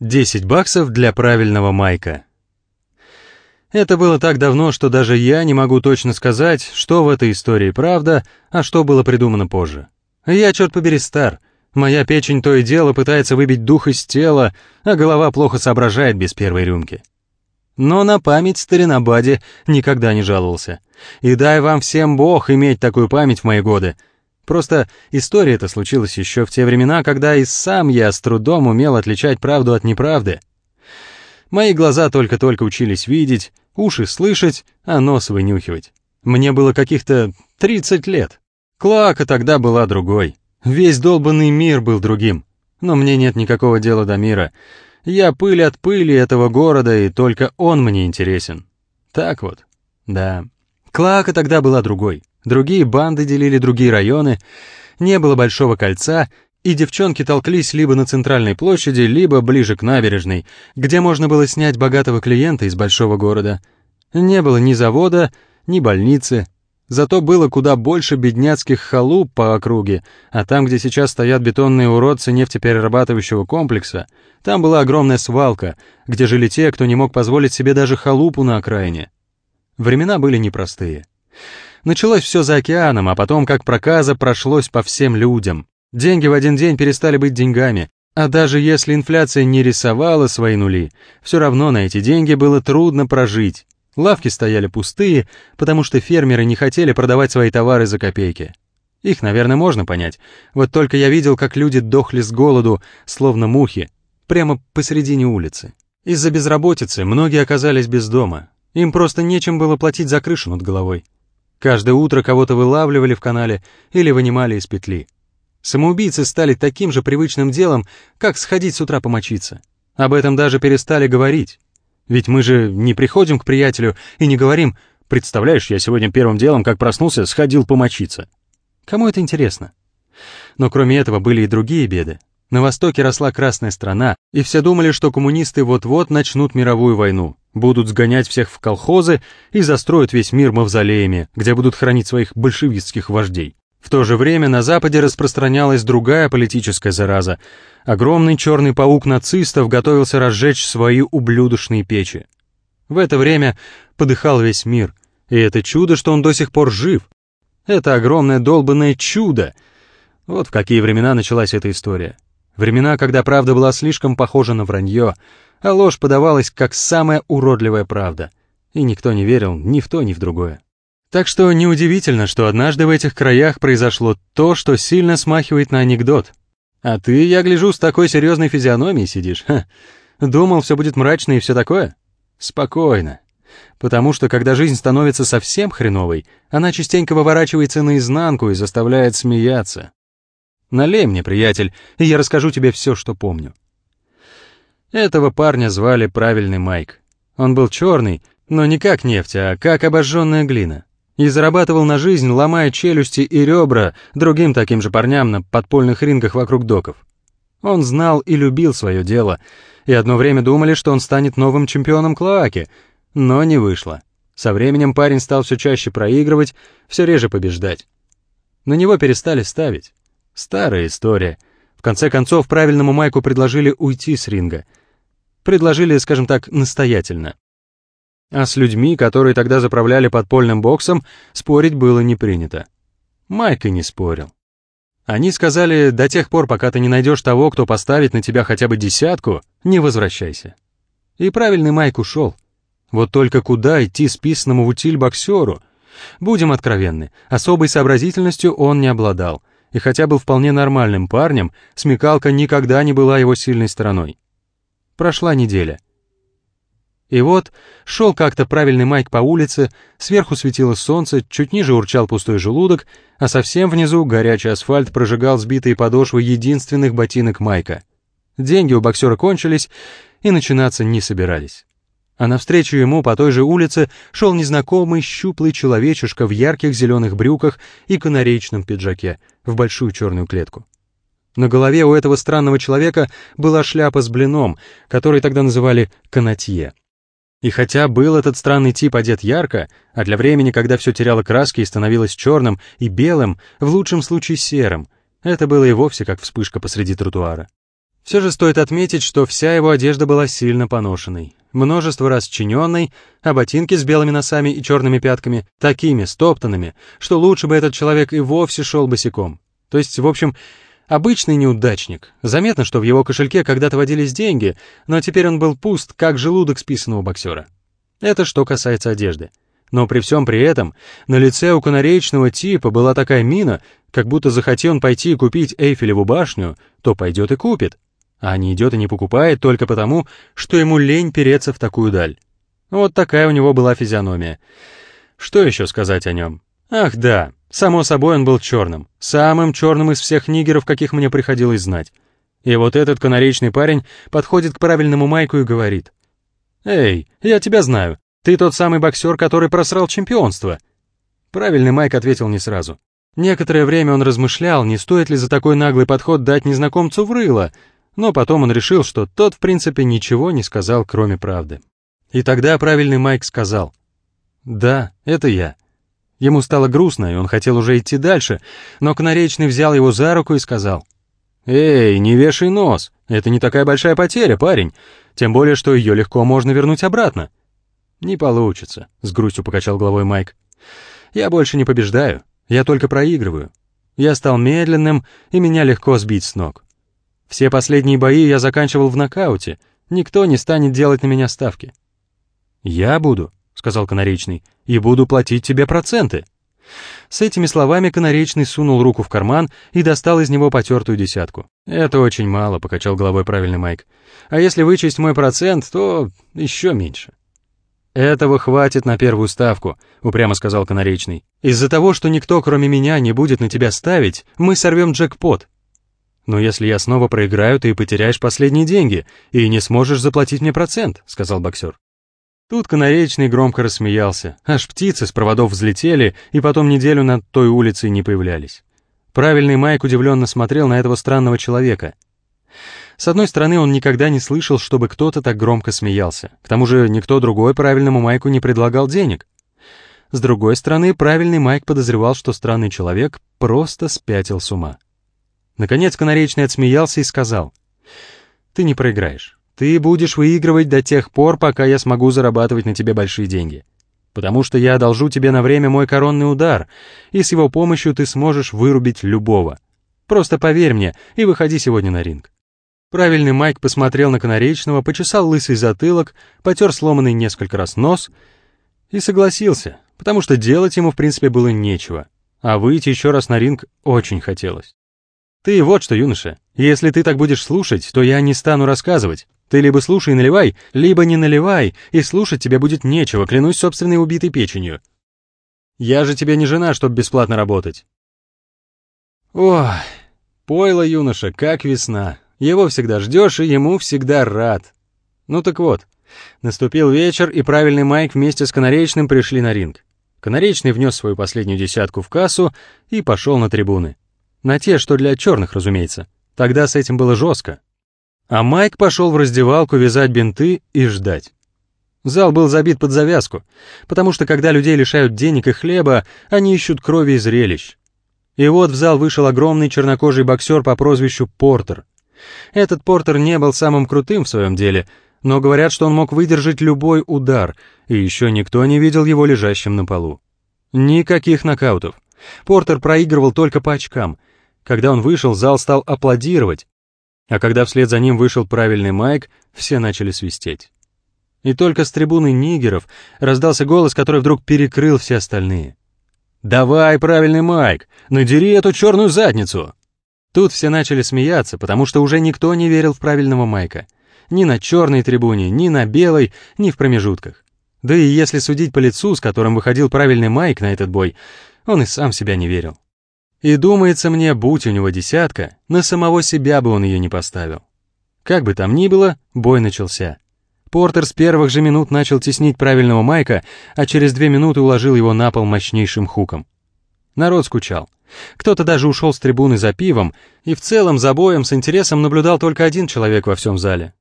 10 баксов для правильного майка. Это было так давно, что даже я не могу точно сказать, что в этой истории правда, а что было придумано позже. Я, черт побери, стар. Моя печень то и дело пытается выбить дух из тела, а голова плохо соображает без первой рюмки. Но на память старина Бади никогда не жаловался. И дай вам всем бог иметь такую память в мои годы — Просто история эта случилась еще в те времена, когда и сам я с трудом умел отличать правду от неправды. Мои глаза только-только учились видеть, уши слышать, а нос вынюхивать. Мне было каких-то 30 лет. Клака тогда была другой. Весь долбанный мир был другим. Но мне нет никакого дела до мира. Я пыль от пыли этого города, и только он мне интересен. Так вот, да. Клака тогда была другой. Другие банды делили другие районы, не было большого кольца, и девчонки толклись либо на центральной площади, либо ближе к набережной, где можно было снять богатого клиента из большого города. Не было ни завода, ни больницы, зато было куда больше бедняцких халуп по округе, а там, где сейчас стоят бетонные уродцы нефтеперерабатывающего комплекса, там была огромная свалка, где жили те, кто не мог позволить себе даже халупу на окраине. Времена были непростые. Началось все за океаном, а потом, как проказа, прошлось по всем людям. Деньги в один день перестали быть деньгами, а даже если инфляция не рисовала свои нули, все равно на эти деньги было трудно прожить. Лавки стояли пустые, потому что фермеры не хотели продавать свои товары за копейки. Их, наверное, можно понять. Вот только я видел, как люди дохли с голоду, словно мухи, прямо посередине улицы. Из-за безработицы многие оказались без дома. Им просто нечем было платить за крышу над головой. Каждое утро кого-то вылавливали в канале или вынимали из петли. Самоубийцы стали таким же привычным делом, как сходить с утра помочиться. Об этом даже перестали говорить. Ведь мы же не приходим к приятелю и не говорим «Представляешь, я сегодня первым делом, как проснулся, сходил помочиться». Кому это интересно? Но кроме этого были и другие беды. На Востоке росла красная страна, и все думали, что коммунисты вот-вот начнут мировую войну, будут сгонять всех в колхозы и застроят весь мир мавзолеями, где будут хранить своих большевистских вождей. В то же время на Западе распространялась другая политическая зараза. Огромный черный паук нацистов готовился разжечь свои ублюдочные печи. В это время подыхал весь мир, и это чудо, что он до сих пор жив. Это огромное долбанное чудо. Вот в какие времена началась эта история. Времена, когда правда была слишком похожа на вранье, а ложь подавалась как самая уродливая правда. И никто не верил ни в то, ни в другое. Так что неудивительно, что однажды в этих краях произошло то, что сильно смахивает на анекдот. А ты, я гляжу, с такой серьезной физиономией сидишь. Ха. Думал, все будет мрачно и все такое? Спокойно. Потому что, когда жизнь становится совсем хреновой, она частенько выворачивается наизнанку и заставляет смеяться. Налей мне, приятель, и я расскажу тебе все, что помню. Этого парня звали правильный Майк. Он был черный, но не как нефть, а как обожженная глина. И зарабатывал на жизнь, ломая челюсти и ребра другим таким же парням на подпольных ринках вокруг доков. Он знал и любил свое дело, и одно время думали, что он станет новым чемпионом Клоаки, но не вышло. Со временем парень стал все чаще проигрывать, все реже побеждать. На него перестали ставить. Старая история. В конце концов, правильному Майку предложили уйти с ринга. Предложили, скажем так, настоятельно. А с людьми, которые тогда заправляли подпольным боксом, спорить было не принято. Майк и не спорил. Они сказали, до тех пор, пока ты не найдешь того, кто поставит на тебя хотя бы десятку, не возвращайся. И правильный Майк ушел. Вот только куда идти списанному в утиль боксеру? Будем откровенны, особой сообразительностью он не обладал — и хотя был вполне нормальным парнем, смекалка никогда не была его сильной стороной. Прошла неделя. И вот шел как-то правильный Майк по улице, сверху светило солнце, чуть ниже урчал пустой желудок, а совсем внизу горячий асфальт прожигал сбитые подошвы единственных ботинок Майка. Деньги у боксера кончились и начинаться не собирались а навстречу ему по той же улице шел незнакомый щуплый человечишка в ярких зеленых брюках и канареечном пиджаке, в большую черную клетку. На голове у этого странного человека была шляпа с блином, который тогда называли канатье. И хотя был этот странный тип одет ярко, а для времени, когда все теряло краски и становилось черным и белым, в лучшем случае серым, это было и вовсе как вспышка посреди тротуара. Все же стоит отметить, что вся его одежда была сильно поношенной, множество раз чиненной, а ботинки с белыми носами и черными пятками такими стоптанными, что лучше бы этот человек и вовсе шел босиком. То есть, в общем, обычный неудачник. Заметно, что в его кошельке когда-то водились деньги, но теперь он был пуст, как желудок списанного боксера. Это что касается одежды. Но при всем при этом на лице у канареечного типа была такая мина, как будто захотел он пойти и купить Эйфелеву башню, то пойдет и купит а не идет и не покупает только потому, что ему лень переться в такую даль. Вот такая у него была физиономия. Что еще сказать о нем? Ах да, само собой он был черным, самым черным из всех нигеров, каких мне приходилось знать. И вот этот канаречный парень подходит к правильному Майку и говорит. «Эй, я тебя знаю, ты тот самый боксер, который просрал чемпионство». Правильный Майк ответил не сразу. Некоторое время он размышлял, не стоит ли за такой наглый подход дать незнакомцу в рыло, но потом он решил, что тот, в принципе, ничего не сказал, кроме правды. И тогда правильный Майк сказал, «Да, это я». Ему стало грустно, и он хотел уже идти дальше, но Канаречный взял его за руку и сказал, «Эй, не вешай нос, это не такая большая потеря, парень, тем более, что ее легко можно вернуть обратно». «Не получится», — с грустью покачал головой Майк. «Я больше не побеждаю, я только проигрываю. Я стал медленным, и меня легко сбить с ног. Все последние бои я заканчивал в нокауте. Никто не станет делать на меня ставки. «Я буду», — сказал Канаречный, — «и буду платить тебе проценты». С этими словами Канаречный сунул руку в карман и достал из него потертую десятку. «Это очень мало», — покачал головой правильный Майк. «А если вычесть мой процент, то еще меньше». «Этого хватит на первую ставку», — упрямо сказал Канаречный. «Из-за того, что никто, кроме меня, не будет на тебя ставить, мы сорвем джекпот. «Но если я снова проиграю, ты потеряешь последние деньги и не сможешь заплатить мне процент», — сказал боксер. Тут Канаречный громко рассмеялся, аж птицы с проводов взлетели и потом неделю над той улицей не появлялись. Правильный Майк удивленно смотрел на этого странного человека. С одной стороны, он никогда не слышал, чтобы кто-то так громко смеялся. К тому же никто другой правильному Майку не предлагал денег. С другой стороны, правильный Майк подозревал, что странный человек просто спятил с ума. Наконец Канаречный отсмеялся и сказал, «Ты не проиграешь. Ты будешь выигрывать до тех пор, пока я смогу зарабатывать на тебе большие деньги. Потому что я одолжу тебе на время мой коронный удар, и с его помощью ты сможешь вырубить любого. Просто поверь мне и выходи сегодня на ринг». Правильный Майк посмотрел на Канаречного, почесал лысый затылок, потер сломанный несколько раз нос и согласился, потому что делать ему в принципе было нечего, а выйти еще раз на ринг очень хотелось. Ты вот что, юноша, если ты так будешь слушать, то я не стану рассказывать. Ты либо слушай и наливай, либо не наливай, и слушать тебе будет нечего, клянусь собственной убитой печенью. Я же тебе не жена, чтобы бесплатно работать. Ох, пойло юноша, как весна. Его всегда ждешь, и ему всегда рад. Ну так вот, наступил вечер, и правильный Майк вместе с Канаречным пришли на ринг. Канаречный внес свою последнюю десятку в кассу и пошел на трибуны. На те, что для черных, разумеется. Тогда с этим было жестко. А Майк пошел в раздевалку вязать бинты и ждать. Зал был забит под завязку, потому что когда людей лишают денег и хлеба, они ищут крови и зрелищ. И вот в зал вышел огромный чернокожий боксер по прозвищу Портер. Этот Портер не был самым крутым в своем деле, но говорят, что он мог выдержать любой удар, и еще никто не видел его лежащим на полу. Никаких нокаутов. Портер проигрывал только по очкам, когда он вышел, зал стал аплодировать, а когда вслед за ним вышел правильный Майк, все начали свистеть. И только с трибуны нигеров раздался голос, который вдруг перекрыл все остальные. «Давай, правильный Майк, надери эту черную задницу!» Тут все начали смеяться, потому что уже никто не верил в правильного Майка. Ни на черной трибуне, ни на белой, ни в промежутках. Да и если судить по лицу, с которым выходил правильный Майк на этот бой, он и сам себя не верил. И думается мне, будь у него десятка, на самого себя бы он ее не поставил. Как бы там ни было, бой начался. Портер с первых же минут начал теснить правильного Майка, а через две минуты уложил его на пол мощнейшим хуком. Народ скучал. Кто-то даже ушел с трибуны за пивом, и в целом за боем с интересом наблюдал только один человек во всем зале.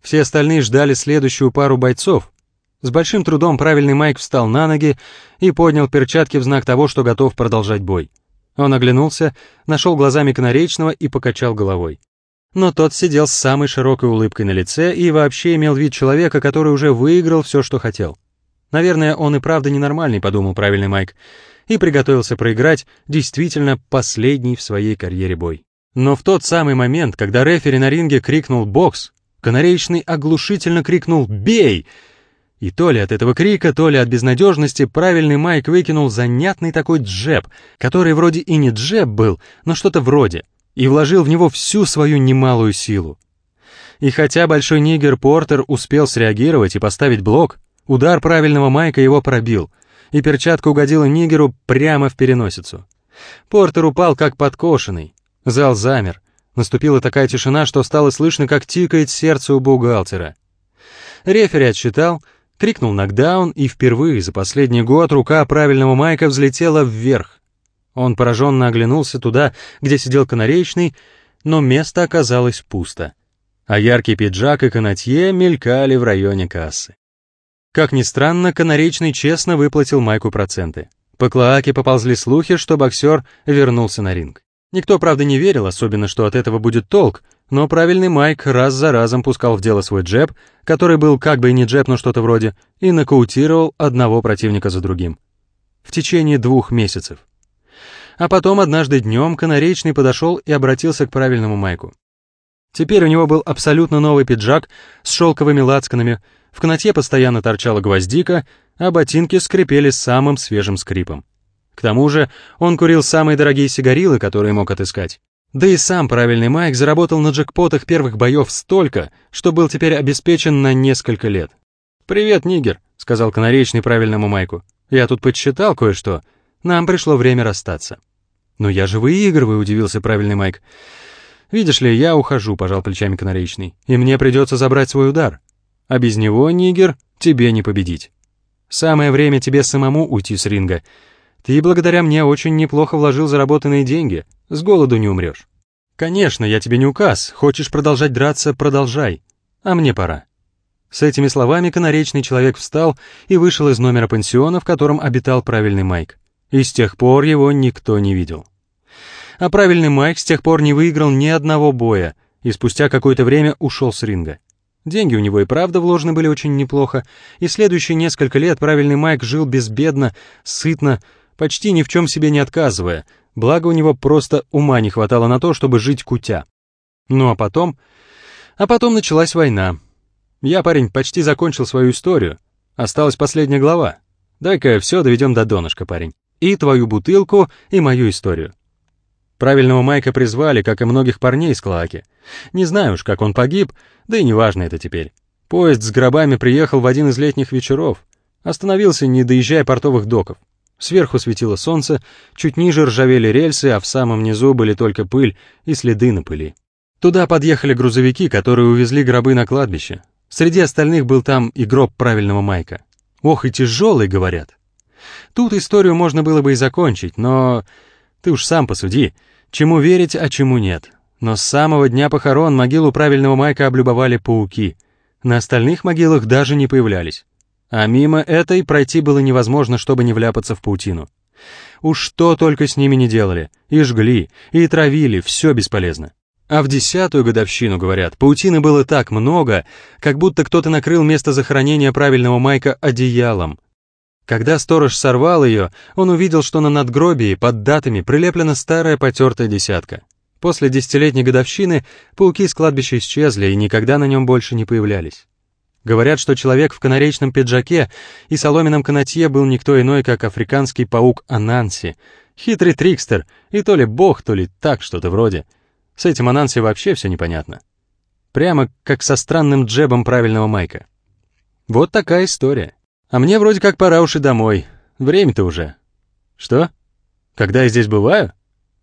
Все остальные ждали следующую пару бойцов. С большим трудом правильный Майк встал на ноги и поднял перчатки в знак того, что готов продолжать бой. Он оглянулся, нашел глазами Канаречного и покачал головой. но тот сидел с самой широкой улыбкой на лице и вообще имел вид человека, который уже выиграл все, что хотел. Наверное, он и правда ненормальный, подумал правильный Майк, и приготовился проиграть действительно последний в своей карьере бой. Но в тот самый момент, когда рефери на ринге крикнул «бокс», канареечный оглушительно крикнул «бей!», и то ли от этого крика, то ли от безнадежности правильный Майк выкинул занятный такой джеб, который вроде и не джеб был, но что-то вроде, и вложил в него всю свою немалую силу. И хотя большой нигер Портер успел среагировать и поставить блок, удар правильного Майка его пробил, и перчатка угодила нигеру прямо в переносицу. Портер упал как подкошенный. Зал замер. Наступила такая тишина, что стало слышно, как тикает сердце у бухгалтера. Рефери отсчитал — Крикнул нокдаун, и впервые за последний год рука правильного Майка взлетела вверх. Он пораженно оглянулся туда, где сидел канареечный, но место оказалось пусто. А яркий пиджак и канатье мелькали в районе кассы. Как ни странно, канаречный честно выплатил Майку проценты. По Клоаке поползли слухи, что боксер вернулся на ринг. Никто, правда, не верил, особенно, что от этого будет толк, но правильный Майк раз за разом пускал в дело свой джеб, который был как бы и не джеб, но что-то вроде, и нокаутировал одного противника за другим. В течение двух месяцев. А потом однажды днем Канаречный подошел и обратился к правильному Майку. Теперь у него был абсолютно новый пиджак с шелковыми лацканами, в канате постоянно торчала гвоздика, а ботинки скрипели самым свежим скрипом. К тому же он курил самые дорогие сигарилы, которые мог отыскать. Да и сам правильный Майк заработал на джекпотах первых боев столько, что был теперь обеспечен на несколько лет. «Привет, нигер», — сказал канаречный правильному Майку. «Я тут подсчитал кое-что. Нам пришло время расстаться». «Но я же выигрываю», — удивился правильный Майк. «Видишь ли, я ухожу», — пожал плечами канаречный, «и мне придется забрать свой удар. А без него, нигер, тебе не победить. Самое время тебе самому уйти с ринга, ты благодаря мне очень неплохо вложил заработанные деньги, с голоду не умрешь. Конечно, я тебе не указ, хочешь продолжать драться, продолжай, а мне пора. С этими словами канаречный человек встал и вышел из номера пансиона, в котором обитал правильный Майк. И с тех пор его никто не видел. А правильный Майк с тех пор не выиграл ни одного боя и спустя какое-то время ушел с ринга. Деньги у него и правда вложены были очень неплохо, и следующие несколько лет правильный Майк жил безбедно, сытно, почти ни в чем себе не отказывая, благо у него просто ума не хватало на то, чтобы жить кутя. Ну а потом... А потом началась война. Я, парень, почти закончил свою историю. Осталась последняя глава. Дай-ка все доведем до донышка, парень. И твою бутылку, и мою историю. Правильного Майка призвали, как и многих парней из Клоаки. Не знаю уж, как он погиб, да и неважно это теперь. Поезд с гробами приехал в один из летних вечеров. Остановился, не доезжая портовых доков. Сверху светило солнце, чуть ниже ржавели рельсы, а в самом низу были только пыль и следы на пыли. Туда подъехали грузовики, которые увезли гробы на кладбище. Среди остальных был там и гроб правильного Майка. Ох, и тяжелый, говорят. Тут историю можно было бы и закончить, но... Ты уж сам посуди, чему верить, а чему нет. Но с самого дня похорон могилу правильного Майка облюбовали пауки. На остальных могилах даже не появлялись. А мимо этой пройти было невозможно, чтобы не вляпаться в паутину. Уж что только с ними не делали. И жгли, и травили, все бесполезно. А в десятую годовщину, говорят, паутины было так много, как будто кто-то накрыл место захоронения правильного Майка одеялом. Когда сторож сорвал ее, он увидел, что на надгробии под датами прилеплена старая потертая десятка. После десятилетней годовщины пауки с кладбища исчезли и никогда на нем больше не появлялись. Говорят, что человек в канаречном пиджаке и соломенном канатье был никто иной, как африканский паук Ананси, хитрый трикстер, и то ли бог, то ли так что-то вроде. С этим Ананси вообще все непонятно. Прямо как со странным джебом правильного Майка. Вот такая история. А мне вроде как пора уж и домой. Время-то уже. Что? Когда я здесь бываю?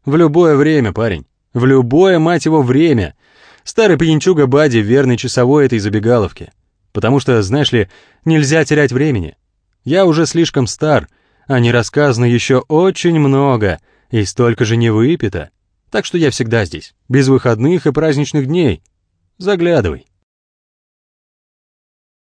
В любое время, парень. В любое, мать его, время. Старый пьянчуга Бади, верный часовой этой забегаловки. Потому что, знаешь ли, нельзя терять времени. Я уже слишком стар, а не рассказано еще очень много, и столько же не выпито. Так что я всегда здесь, без выходных и праздничных дней. Заглядывай.